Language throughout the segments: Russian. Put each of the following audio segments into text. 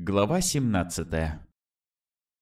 Глава 17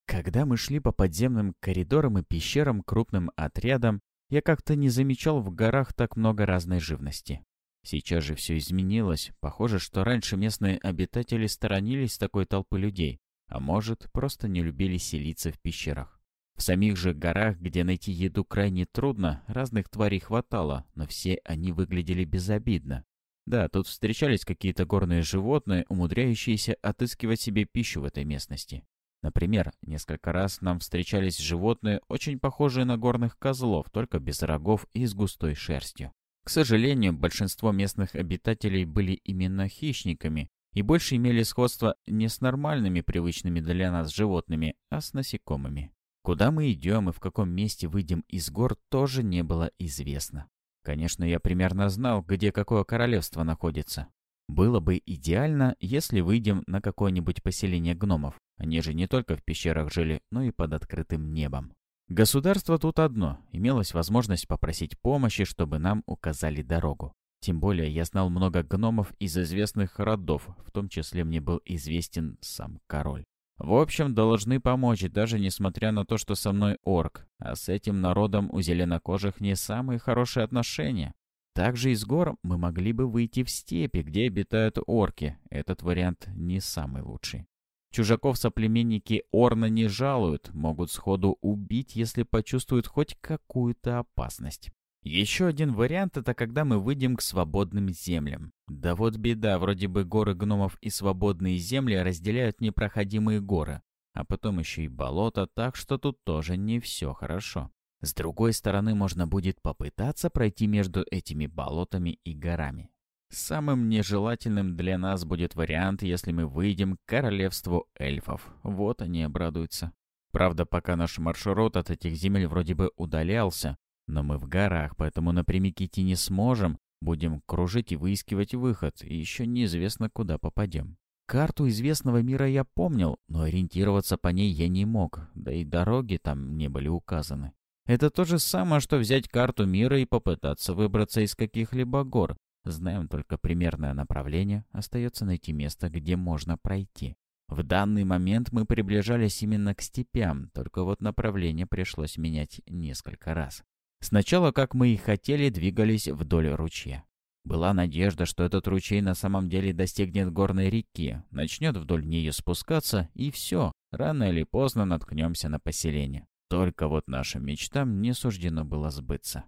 Когда мы шли по подземным коридорам и пещерам крупным отрядом, я как-то не замечал в горах так много разной живности. Сейчас же все изменилось. Похоже, что раньше местные обитатели сторонились такой толпы людей, а может, просто не любили селиться в пещерах. В самих же горах, где найти еду крайне трудно, разных тварей хватало, но все они выглядели безобидно. Да, тут встречались какие-то горные животные, умудряющиеся отыскивать себе пищу в этой местности. Например, несколько раз нам встречались животные, очень похожие на горных козлов, только без рогов и с густой шерстью. К сожалению, большинство местных обитателей были именно хищниками и больше имели сходство не с нормальными привычными для нас животными, а с насекомыми. Куда мы идем и в каком месте выйдем из гор, тоже не было известно. Конечно, я примерно знал, где какое королевство находится. Было бы идеально, если выйдем на какое-нибудь поселение гномов. Они же не только в пещерах жили, но и под открытым небом. Государство тут одно. Имелась возможность попросить помощи, чтобы нам указали дорогу. Тем более я знал много гномов из известных родов, в том числе мне был известен сам король. В общем, должны помочь, даже несмотря на то, что со мной орк. А с этим народом у зеленокожих не самые хорошие отношения. Также из гор мы могли бы выйти в степи, где обитают орки. Этот вариант не самый лучший. Чужаков соплеменники Орна не жалуют, могут сходу убить, если почувствуют хоть какую-то опасность. Еще один вариант — это когда мы выйдем к свободным землям. Да вот беда, вроде бы горы гномов и свободные земли разделяют непроходимые горы, а потом еще и болото, так что тут тоже не все хорошо. С другой стороны, можно будет попытаться пройти между этими болотами и горами. Самым нежелательным для нас будет вариант, если мы выйдем к королевству эльфов. Вот они обрадуются. Правда, пока наш маршрут от этих земель вроде бы удалялся, но мы в горах, поэтому напрямик идти не сможем. Будем кружить и выискивать выход, и еще неизвестно, куда попадем. Карту известного мира я помнил, но ориентироваться по ней я не мог, да и дороги там не были указаны. Это то же самое, что взять карту мира и попытаться выбраться из каких-либо гор. Знаем только примерное направление, остается найти место, где можно пройти. В данный момент мы приближались именно к степям, только вот направление пришлось менять несколько раз. Сначала, как мы и хотели, двигались вдоль ручья. Была надежда, что этот ручей на самом деле достигнет горной реки, начнет вдоль нее спускаться, и все, рано или поздно наткнемся на поселение. Только вот нашим мечтам не суждено было сбыться.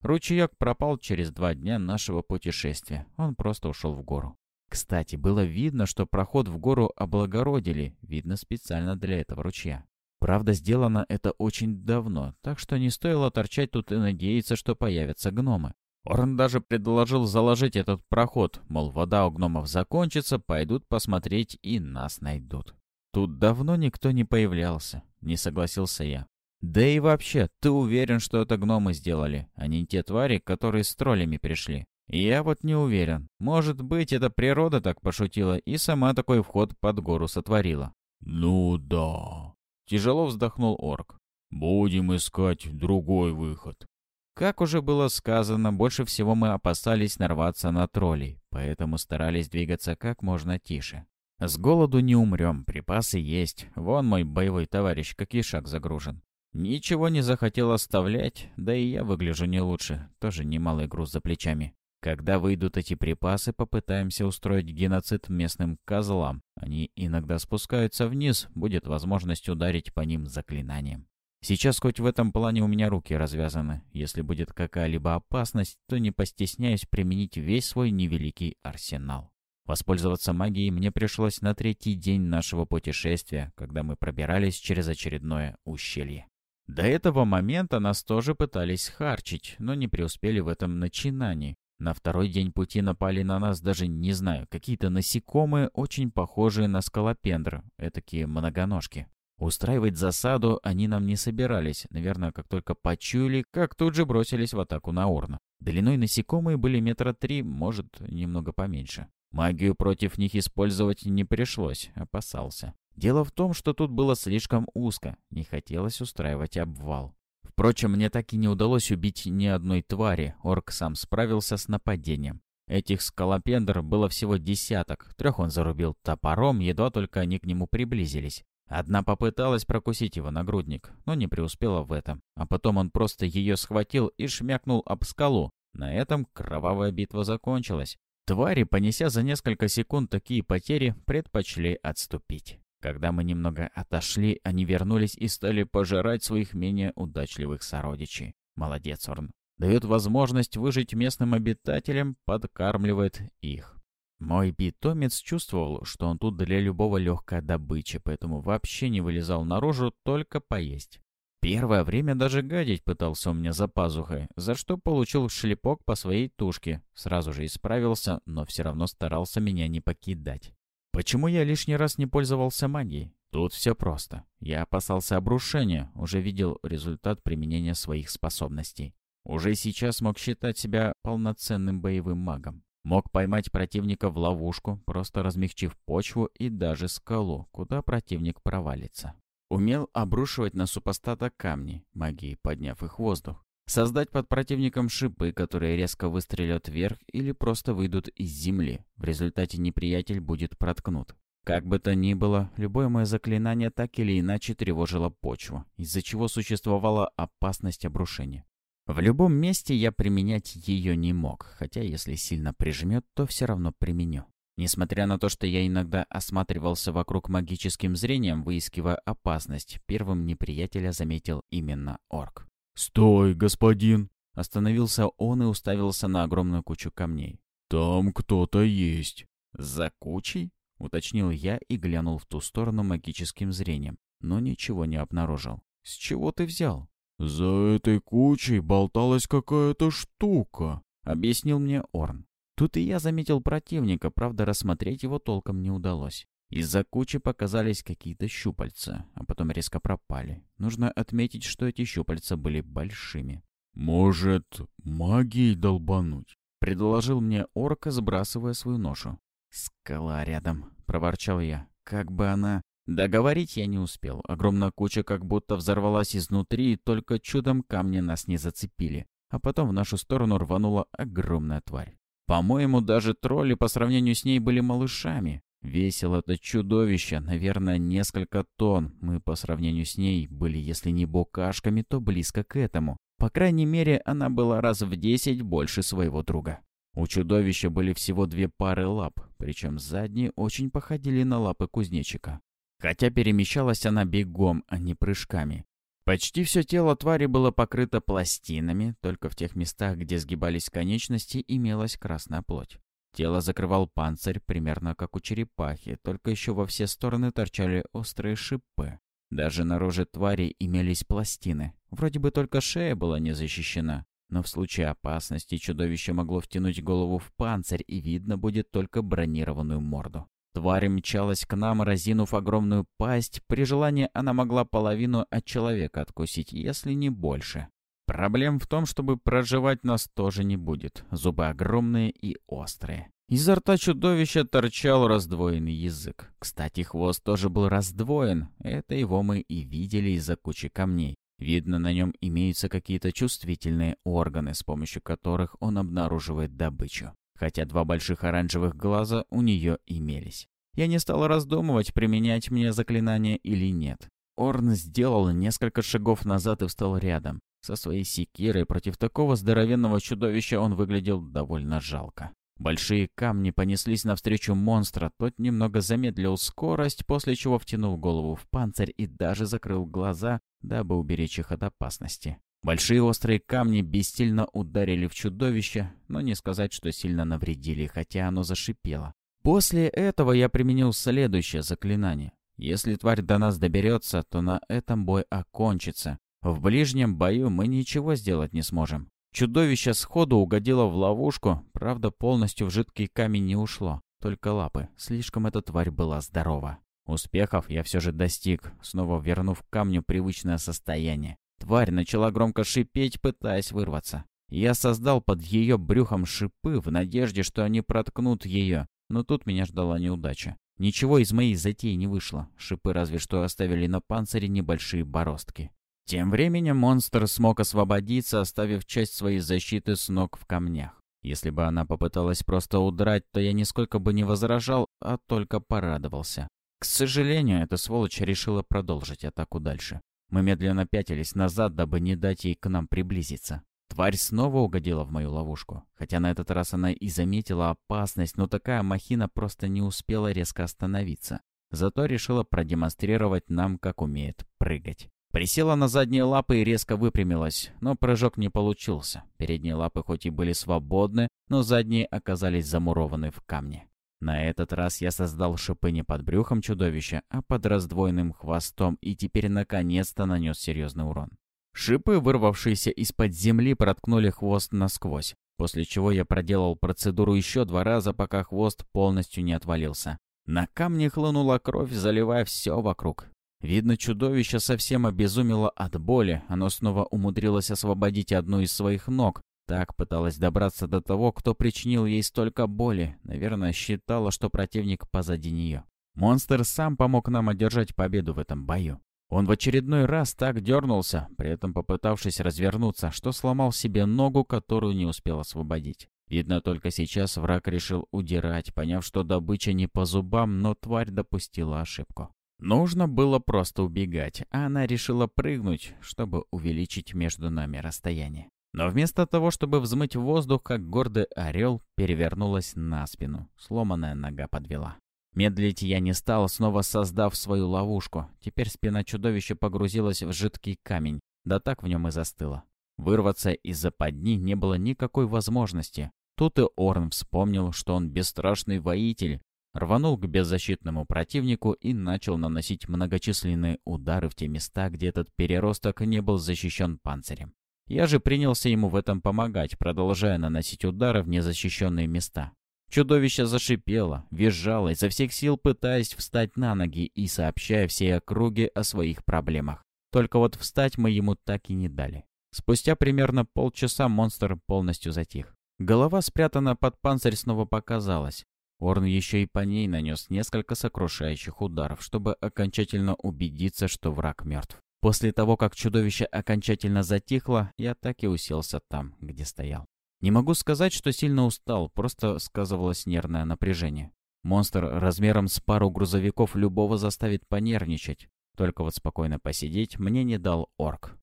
Ручеек пропал через два дня нашего путешествия, он просто ушел в гору. Кстати, было видно, что проход в гору облагородили, видно специально для этого ручья. Правда, сделано это очень давно, так что не стоило торчать тут и надеяться, что появятся гномы. Орн даже предложил заложить этот проход, мол, вода у гномов закончится, пойдут посмотреть и нас найдут. Тут давно никто не появлялся, не согласился я. Да и вообще, ты уверен, что это гномы сделали, а не те твари, которые с троллями пришли? Я вот не уверен. Может быть, это природа так пошутила и сама такой вход под гору сотворила. Ну да, Тяжело вздохнул орк. «Будем искать другой выход». Как уже было сказано, больше всего мы опасались нарваться на троллей, поэтому старались двигаться как можно тише. С голоду не умрем, припасы есть. Вон мой боевой товарищ, как шаг загружен. Ничего не захотел оставлять, да и я выгляжу не лучше, тоже немалый груз за плечами. Когда выйдут эти припасы, попытаемся устроить геноцид местным козлам. Они иногда спускаются вниз, будет возможность ударить по ним заклинанием. Сейчас хоть в этом плане у меня руки развязаны. Если будет какая-либо опасность, то не постесняюсь применить весь свой невеликий арсенал. Воспользоваться магией мне пришлось на третий день нашего путешествия, когда мы пробирались через очередное ущелье. До этого момента нас тоже пытались харчить, но не преуспели в этом начинании. На второй день пути напали на нас даже, не знаю, какие-то насекомые, очень похожие на скалопендры, этакие многоножки. Устраивать засаду они нам не собирались, наверное, как только почуяли, как тут же бросились в атаку на Орна. Длиной насекомые были метра три, может, немного поменьше. Магию против них использовать не пришлось, опасался. Дело в том, что тут было слишком узко, не хотелось устраивать обвал. Впрочем, мне так и не удалось убить ни одной твари, орк сам справился с нападением. Этих скалопендр было всего десяток. Трех он зарубил топором, едва только они к нему приблизились. Одна попыталась прокусить его нагрудник, но не преуспела в этом. А потом он просто ее схватил и шмякнул об скалу. На этом кровавая битва закончилась. Твари, понеся за несколько секунд такие потери, предпочли отступить. Когда мы немного отошли, они вернулись и стали пожирать своих менее удачливых сородичей. Молодец, Орн. Дает возможность выжить местным обитателям, подкармливает их. Мой питомец чувствовал, что он тут для любого легкая добыча, поэтому вообще не вылезал наружу, только поесть. Первое время даже гадить пытался у меня за пазухой, за что получил шлепок по своей тушке. Сразу же исправился, но все равно старался меня не покидать. Почему я лишний раз не пользовался магией? Тут все просто. Я опасался обрушения, уже видел результат применения своих способностей. Уже сейчас мог считать себя полноценным боевым магом. Мог поймать противника в ловушку, просто размягчив почву и даже скалу, куда противник провалится. Умел обрушивать на супостата камни, магией подняв их в воздух. Создать под противником шипы, которые резко выстрелят вверх или просто выйдут из земли. В результате неприятель будет проткнут. Как бы то ни было, любое мое заклинание так или иначе тревожило почву, из-за чего существовала опасность обрушения. В любом месте я применять ее не мог, хотя если сильно прижмет, то все равно применю. Несмотря на то, что я иногда осматривался вокруг магическим зрением, выискивая опасность, первым неприятеля заметил именно орк. «Стой, господин!» Остановился он и уставился на огромную кучу камней. «Там кто-то есть». «За кучей?» — уточнил я и глянул в ту сторону магическим зрением, но ничего не обнаружил. «С чего ты взял?» «За этой кучей болталась какая-то штука», — объяснил мне Орн. Тут и я заметил противника, правда, рассмотреть его толком не удалось. Из-за кучи показались какие-то щупальца, а потом резко пропали. Нужно отметить, что эти щупальца были большими. «Может, магией долбануть?» — предложил мне орка, сбрасывая свою ношу. «Скала рядом», — проворчал я. «Как бы она...» Договорить я не успел. Огромная куча как будто взорвалась изнутри, и только чудом камни нас не зацепили. А потом в нашу сторону рванула огромная тварь. По-моему, даже тролли по сравнению с ней были малышами. Весил это чудовище, наверное, несколько тонн. Мы по сравнению с ней были, если не букашками, то близко к этому. По крайней мере, она была раз в десять больше своего друга. У чудовища были всего две пары лап, причем задние очень походили на лапы кузнечика. Хотя перемещалась она бегом, а не прыжками. Почти все тело твари было покрыто пластинами, только в тех местах, где сгибались конечности, имелась красная плоть. Тело закрывал панцирь, примерно как у черепахи, только еще во все стороны торчали острые шипы. Даже на твари имелись пластины. Вроде бы только шея была не защищена, но в случае опасности чудовище могло втянуть голову в панцирь, и видно будет только бронированную морду. Тварь мчалась к нам, разинув огромную пасть. При желании она могла половину от человека откусить, если не больше. Проблем в том, чтобы проживать нас тоже не будет. Зубы огромные и острые. Изо рта чудовища торчал раздвоенный язык. Кстати, хвост тоже был раздвоен. Это его мы и видели из-за кучи камней. Видно, на нем имеются какие-то чувствительные органы, с помощью которых он обнаруживает добычу. Хотя два больших оранжевых глаза у нее имелись. Я не стал раздумывать, применять мне заклинание или нет. Орн сделал несколько шагов назад и встал рядом. Со своей секирой против такого здоровенного чудовища он выглядел довольно жалко. Большие камни понеслись навстречу монстра, тот немного замедлил скорость, после чего втянул голову в панцирь и даже закрыл глаза, дабы уберечь их от опасности. Большие острые камни бессильно ударили в чудовище, но не сказать, что сильно навредили, хотя оно зашипело. После этого я применил следующее заклинание. Если тварь до нас доберется, то на этом бой окончится. В ближнем бою мы ничего сделать не сможем. Чудовище сходу угодило в ловушку, правда, полностью в жидкий камень не ушло, только лапы. Слишком эта тварь была здорова. Успехов я все же достиг, снова вернув камню привычное состояние. Тварь начала громко шипеть, пытаясь вырваться. Я создал под ее брюхом шипы в надежде, что они проткнут ее, но тут меня ждала неудача. Ничего из моей затеи не вышло, шипы разве что оставили на панцире небольшие бороздки. Тем временем монстр смог освободиться, оставив часть своей защиты с ног в камнях. Если бы она попыталась просто удрать, то я нисколько бы не возражал, а только порадовался. К сожалению, эта сволочь решила продолжить атаку дальше. Мы медленно пятились назад, дабы не дать ей к нам приблизиться. Тварь снова угодила в мою ловушку. Хотя на этот раз она и заметила опасность, но такая махина просто не успела резко остановиться. Зато решила продемонстрировать нам, как умеет прыгать. Присела на задние лапы и резко выпрямилась, но прыжок не получился. Передние лапы хоть и были свободны, но задние оказались замурованы в камне. На этот раз я создал шипы не под брюхом чудовища, а под раздвоенным хвостом и теперь наконец-то нанес серьезный урон. Шипы, вырвавшиеся из-под земли, проткнули хвост насквозь, после чего я проделал процедуру еще два раза, пока хвост полностью не отвалился. На камне хлынула кровь, заливая все вокруг. Видно, чудовище совсем обезумело от боли. Оно снова умудрилось освободить одну из своих ног. Так пыталась добраться до того, кто причинил ей столько боли. Наверное, считала, что противник позади нее. Монстр сам помог нам одержать победу в этом бою. Он в очередной раз так дернулся, при этом попытавшись развернуться, что сломал себе ногу, которую не успел освободить. Видно, только сейчас враг решил удирать, поняв, что добыча не по зубам, но тварь допустила ошибку. Нужно было просто убегать, а она решила прыгнуть, чтобы увеличить между нами расстояние. Но вместо того, чтобы взмыть воздух, как гордый орел, перевернулась на спину. Сломанная нога подвела. Медлить я не стал, снова создав свою ловушку. Теперь спина чудовища погрузилась в жидкий камень, да так в нем и застыла. Вырваться из-за подни не было никакой возможности. Тут и Орн вспомнил, что он бесстрашный воитель, рванул к беззащитному противнику и начал наносить многочисленные удары в те места, где этот переросток не был защищен панцирем. Я же принялся ему в этом помогать, продолжая наносить удары в незащищенные места. Чудовище зашипело, визжало, изо всех сил пытаясь встать на ноги и сообщая всей округе о своих проблемах. Только вот встать мы ему так и не дали. Спустя примерно полчаса монстр полностью затих. Голова, спрятана под панцирь, снова показалась. Орн еще и по ней нанес несколько сокрушающих ударов, чтобы окончательно убедиться, что враг мертв. После того, как чудовище окончательно затихло, я так и уселся там, где стоял. Не могу сказать, что сильно устал, просто сказывалось нервное напряжение. Монстр размером с пару грузовиков любого заставит понервничать. Только вот спокойно посидеть мне не дал орк.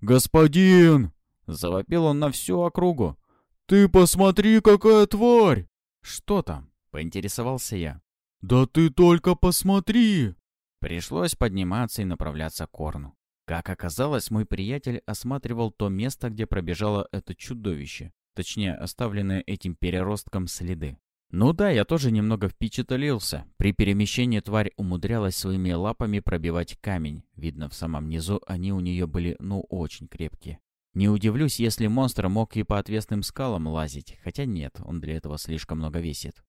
«Господин!» — завопил он на всю округу. «Ты посмотри, какая тварь!» «Что там?» — поинтересовался я. «Да ты только посмотри!» Пришлось подниматься и направляться к Корну. Как оказалось, мой приятель осматривал то место, где пробежало это чудовище, точнее, оставленные этим переростком следы. Ну да, я тоже немного впечатлился. При перемещении тварь умудрялась своими лапами пробивать камень. Видно, в самом низу они у нее были, ну, очень крепкие. Не удивлюсь, если монстр мог и по отвесным скалам лазить, хотя нет, он для этого слишком много весит.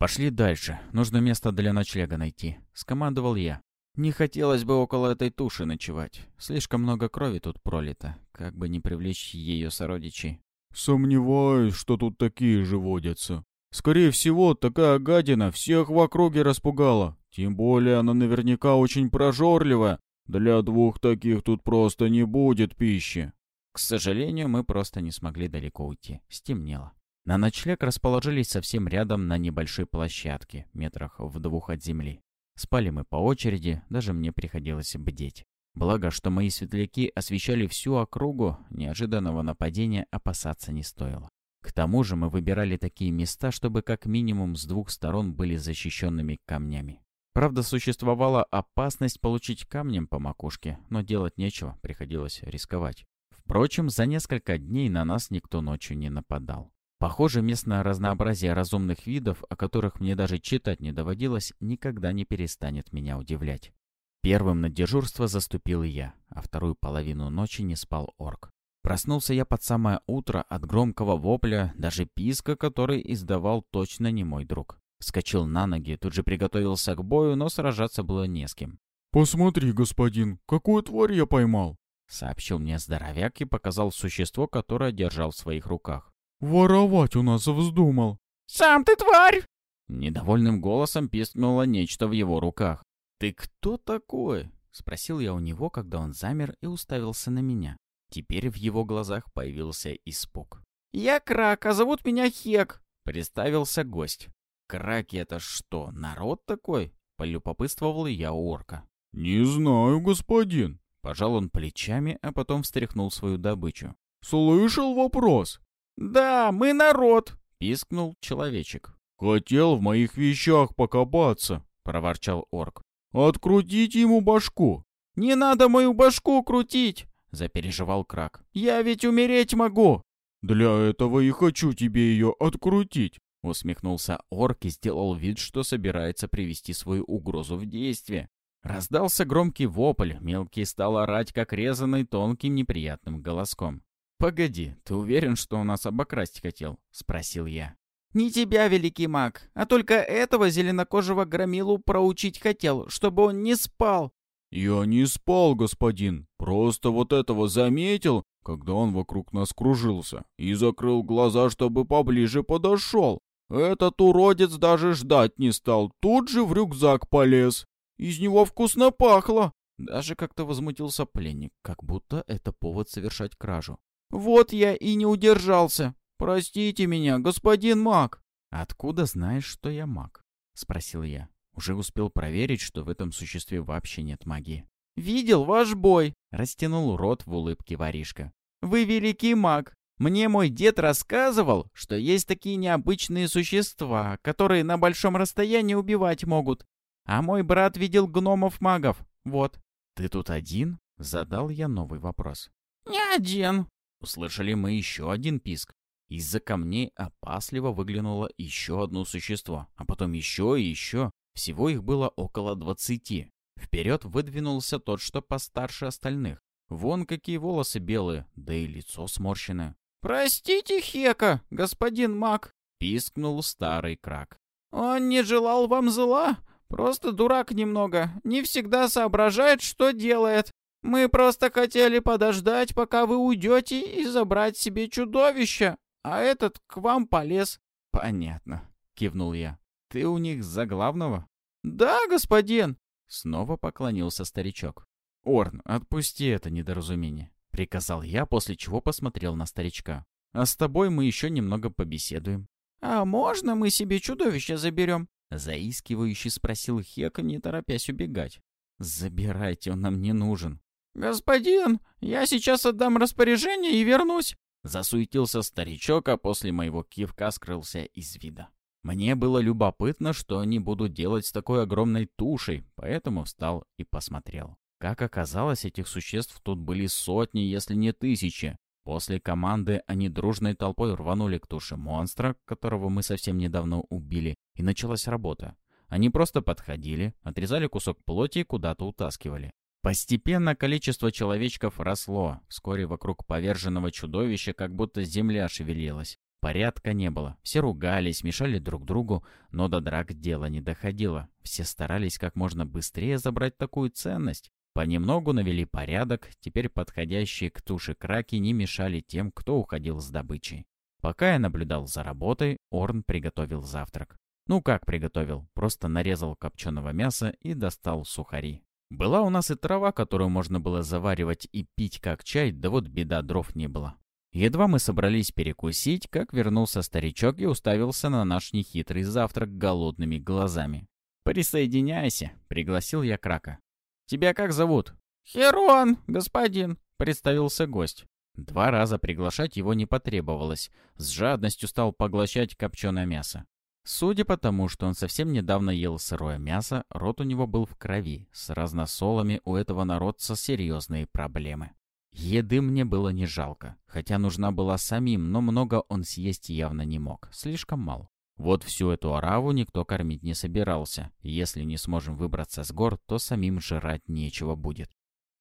«Пошли дальше. Нужно место для ночлега найти», — скомандовал я. «Не хотелось бы около этой туши ночевать. Слишком много крови тут пролито. Как бы не привлечь ее сородичей». «Сомневаюсь, что тут такие же водятся. Скорее всего, такая гадина всех в округе распугала. Тем более она наверняка очень прожорливая. Для двух таких тут просто не будет пищи». К сожалению, мы просто не смогли далеко уйти. Стемнело. На ночлег расположились совсем рядом на небольшой площадке, метрах в двух от земли. Спали мы по очереди, даже мне приходилось бдеть. Благо, что мои светляки освещали всю округу, неожиданного нападения опасаться не стоило. К тому же мы выбирали такие места, чтобы как минимум с двух сторон были защищенными камнями. Правда, существовала опасность получить камнем по макушке, но делать нечего, приходилось рисковать. Впрочем, за несколько дней на нас никто ночью не нападал. Похоже, местное разнообразие разумных видов, о которых мне даже читать не доводилось, никогда не перестанет меня удивлять. Первым на дежурство заступил я, а вторую половину ночи не спал орк. Проснулся я под самое утро от громкого вопля, даже писка, который издавал точно не мой друг. Вскочил на ноги, тут же приготовился к бою, но сражаться было не с кем. «Посмотри, господин, какую тварь я поймал!» — сообщил мне здоровяк и показал существо, которое держал в своих руках. Воровать у нас вздумал. «Сам ты тварь!» Недовольным голосом пискнуло нечто в его руках. «Ты кто такой?» — спросил я у него, когда он замер и уставился на меня. Теперь в его глазах появился испуг. «Я Крак, а зовут меня Хек», — представился гость. «Краки — это что, народ такой?» — полюбопытствовал я у орка. «Не знаю, господин», — пожал он плечами, а потом встряхнул свою добычу. «Слышал вопрос?» «Да, мы народ», — пискнул человечек. «Хотел в моих вещах покопаться», — проворчал орк. «Открутите ему башку». «Не надо мою башку крутить», — запереживал Крак. «Я ведь умереть могу». «Для этого и хочу тебе ее открутить», — усмехнулся орк и сделал вид, что собирается привести свою угрозу в действие. Раздался громкий вопль, мелкий стал орать, как резанный тонким неприятным голоском. «Погоди, ты уверен, что он нас обокрасть хотел?» — спросил я. «Не тебя, великий маг, а только этого зеленокожего громилу проучить хотел, чтобы он не спал». «Я не спал, господин, просто вот этого заметил, когда он вокруг нас кружился, и закрыл глаза, чтобы поближе подошел. Этот уродец даже ждать не стал, тут же в рюкзак полез. Из него вкусно пахло!» Даже как-то возмутился пленник, как будто это повод совершать кражу. «Вот я и не удержался. Простите меня, господин маг». «Откуда знаешь, что я маг?» — спросил я. Уже успел проверить, что в этом существе вообще нет магии. «Видел ваш бой», — растянул рот в улыбке воришка. «Вы великий маг. Мне мой дед рассказывал, что есть такие необычные существа, которые на большом расстоянии убивать могут. А мой брат видел гномов-магов. Вот». «Ты тут один?» — задал я новый вопрос. «Не один», Услышали мы еще один писк. Из-за камней опасливо выглянуло еще одно существо, а потом еще и еще. Всего их было около двадцати. Вперед выдвинулся тот, что постарше остальных. Вон какие волосы белые, да и лицо сморщенное. «Простите, Хека, господин маг», — пискнул старый крак. «Он не желал вам зла, просто дурак немного, не всегда соображает, что делает. Мы просто хотели подождать, пока вы уйдете и забрать себе чудовище, а этот к вам полез». «Понятно», — кивнул я. «Ты у них за главного?» «Да, господин». Снова поклонился старичок. «Орн, отпусти это недоразумение», — приказал я, после чего посмотрел на старичка. «А с тобой мы еще немного побеседуем». «А можно мы себе чудовище заберем?» — заискивающий спросил Хека, не торопясь убегать. «Забирайте, он нам не нужен», «Господин, я сейчас отдам распоряжение и вернусь!» Засуетился старичок, а после моего кивка скрылся из вида. Мне было любопытно, что они будут делать с такой огромной тушей, поэтому встал и посмотрел. Как оказалось, этих существ тут были сотни, если не тысячи. После команды они дружной толпой рванули к туше монстра, которого мы совсем недавно убили, и началась работа. Они просто подходили, отрезали кусок плоти и куда-то утаскивали. Постепенно количество человечков росло. Вскоре вокруг поверженного чудовища как будто земля шевелилась. Порядка не было. Все ругались, мешали друг другу, но до драк дело не доходило. Все старались как можно быстрее забрать такую ценность. Понемногу навели порядок, теперь подходящие к туше краки не мешали тем, кто уходил с добычей. Пока я наблюдал за работой, Орн приготовил завтрак. Ну как приготовил, просто нарезал копченого мяса и достал сухари. Была у нас и трава, которую можно было заваривать и пить как чай, да вот беда, дров не было. Едва мы собрались перекусить, как вернулся старичок и уставился на наш нехитрый завтрак голодными глазами. «Присоединяйся», — пригласил я Крака. «Тебя как зовут?» «Херон, господин», — представился гость. Два раза приглашать его не потребовалось. С жадностью стал поглощать копченое мясо. Судя по тому, что он совсем недавно ел сырое мясо, рот у него был в крови. С разносолами у этого народца серьезные проблемы. Еды мне было не жалко, хотя нужна была самим, но много он съесть явно не мог, слишком мало. Вот всю эту ораву никто кормить не собирался. Если не сможем выбраться с гор, то самим жрать нечего будет.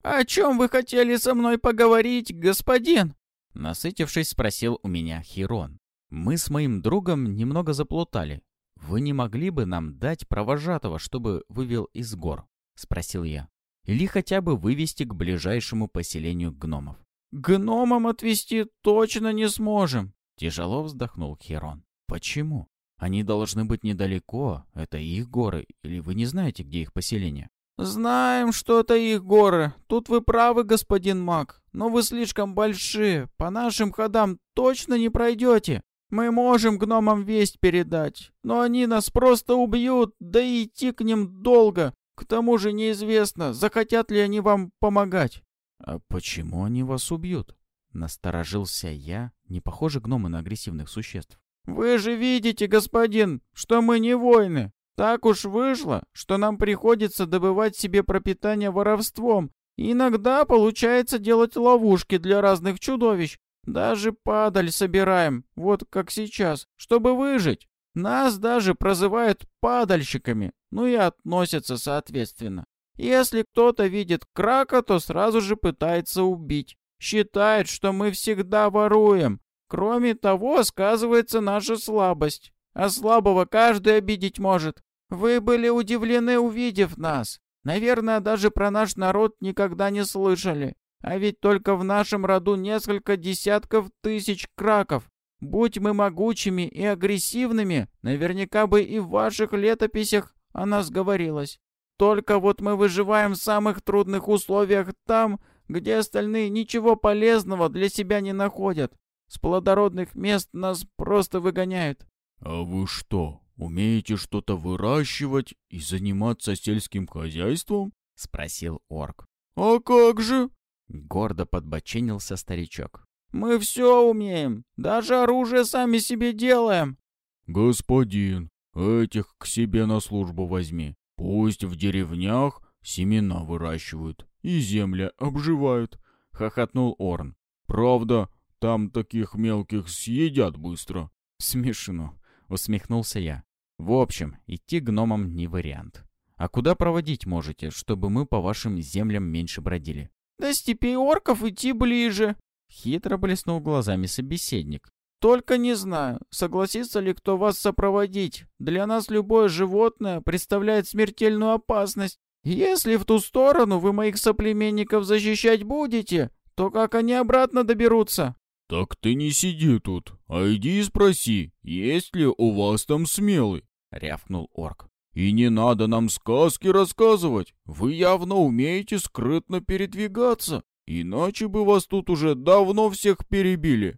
«О чем вы хотели со мной поговорить, господин?» Насытившись, спросил у меня Хирон. Мы с моим другом немного заплутали. Вы не могли бы нам дать провожатого, чтобы вывел из гор? Спросил я. Или хотя бы вывести к ближайшему поселению гномов. Гномам отвезти точно не сможем. Тяжело вздохнул Херон. Почему? Они должны быть недалеко. Это их горы. Или вы не знаете, где их поселение? «Знаем, что это их горы. Тут вы правы, господин маг. Но вы слишком большие. По нашим ходам точно не пройдете. Мы можем гномам весть передать, но они нас просто убьют, да и идти к ним долго. К тому же неизвестно, захотят ли они вам помогать». «А почему они вас убьют?» Насторожился я, не похожи гномы на агрессивных существ. «Вы же видите, господин, что мы не воины. Так уж вышло, что нам приходится добывать себе пропитание воровством. иногда получается делать ловушки для разных чудовищ. Даже падаль собираем, вот как сейчас, чтобы выжить. Нас даже прозывают падальщиками, ну и относятся соответственно. Если кто-то видит крака, то сразу же пытается убить. Считает, что мы всегда воруем. Кроме того, сказывается наша слабость. А слабого каждый обидеть может. Вы были удивлены, увидев нас. Наверное, даже про наш народ никогда не слышали. А ведь только в нашем роду несколько десятков тысяч краков. Будь мы могучими и агрессивными, наверняка бы и в ваших летописях о нас говорилось. Только вот мы выживаем в самых трудных условиях там, где остальные ничего полезного для себя не находят. С плодородных мест нас просто выгоняют. «А вы что, умеете что-то выращивать и заниматься сельским хозяйством?» — спросил орк. «А как же?» — гордо подбоченился старичок. «Мы все умеем, даже оружие сами себе делаем». «Господин, этих к себе на службу возьми. Пусть в деревнях семена выращивают и земля обживают», — хохотнул Орн. «Правда, там таких мелких съедят быстро». «Смешно», — усмехнулся я. «В общем, идти гномам не вариант. А куда проводить можете, чтобы мы по вашим землям меньше бродили?» «До степей орков идти ближе», — хитро блеснул глазами собеседник. «Только не знаю, согласится ли кто вас сопроводить. Для нас любое животное представляет смертельную опасность. Если в ту сторону вы моих соплеменников защищать будете, то как они обратно доберутся?» «Так ты не сиди тут, а иди и спроси, есть ли у вас там смелый?» — рявкнул орк. «И не надо нам сказки рассказывать, вы явно умеете скрытно передвигаться, иначе бы вас тут уже давно всех перебили».